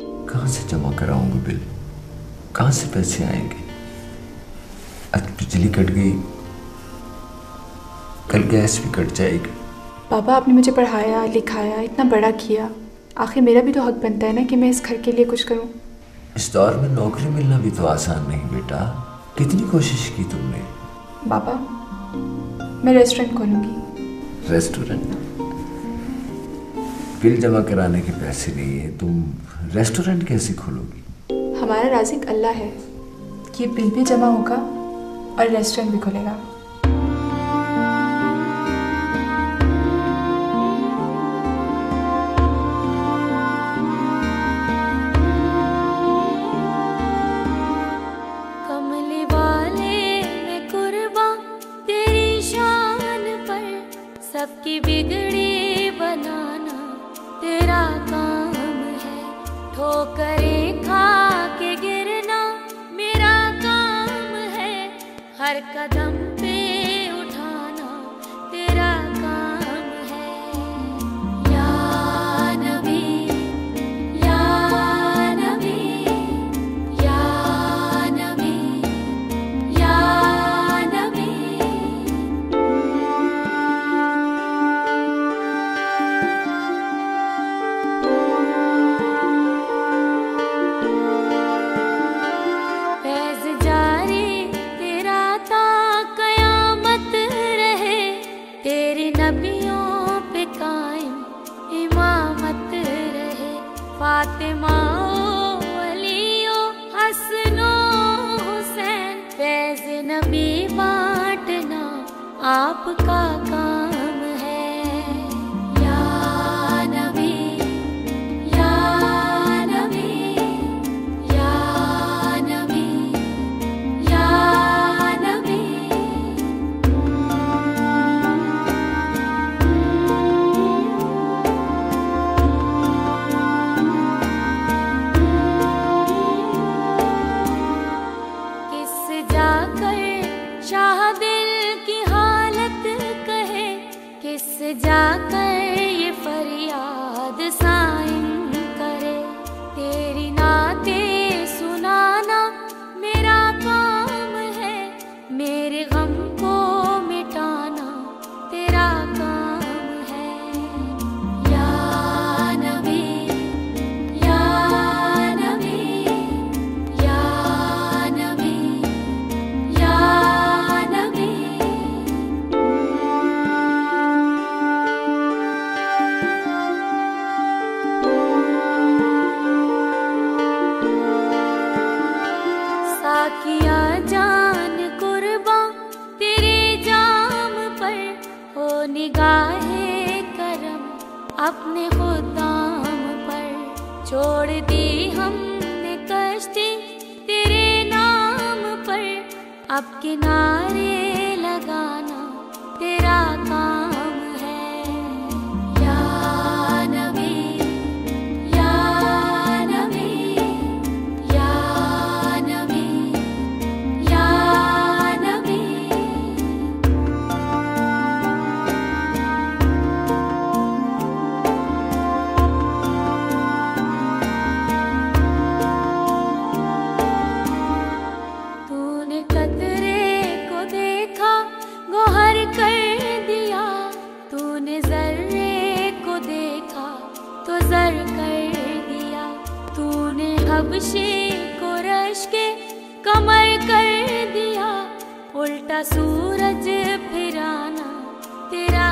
कहाँ से जमा कराऊँगी बिल? कहाँ से पैसे आएँगे? आज बिजली कट गई। कल गैस भी कट जाएगी। पापा आपने मुझे पढ़ाया लिखाया इतना बड़ा किया। आखिर मेरा भी तो हक बनता है ना कि मैं इस घर के लिए कुछ करूँ? इस दौर में नौकरी मिलना भी तो आसान नहीं बेटा। कितनी कोशिश की तुमने? पापा मैं रेस्टोरेंट खोलूँगी। रेस्टोरेंट? बिल जमा कराने के पैसे नहीं है तुम रेस्टोरेंट कैसे खोलोगी? हमारा राजिक अल्लाह है। ये बिल भी जमा होगा और रेस्टोरेंट भी खुलेगा। कमले वाले मैं कुर्बा तेरी शान पर सबकी बिगड़ी बनाना तेरा काम है ठोकरे खा के गिरना मेरा काम है। हर कदम आपका जाकर ये फरियाद साइन निगाहे करम अपने खुदाम पर छोड़ दी हमने कश्ती तेरे नाम पर। अब किनारे सर कर दिया तूने हबशे को रश के कमर कर दिया। उल्टा सूरज फिराना तेरा